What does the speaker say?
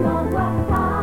Màu.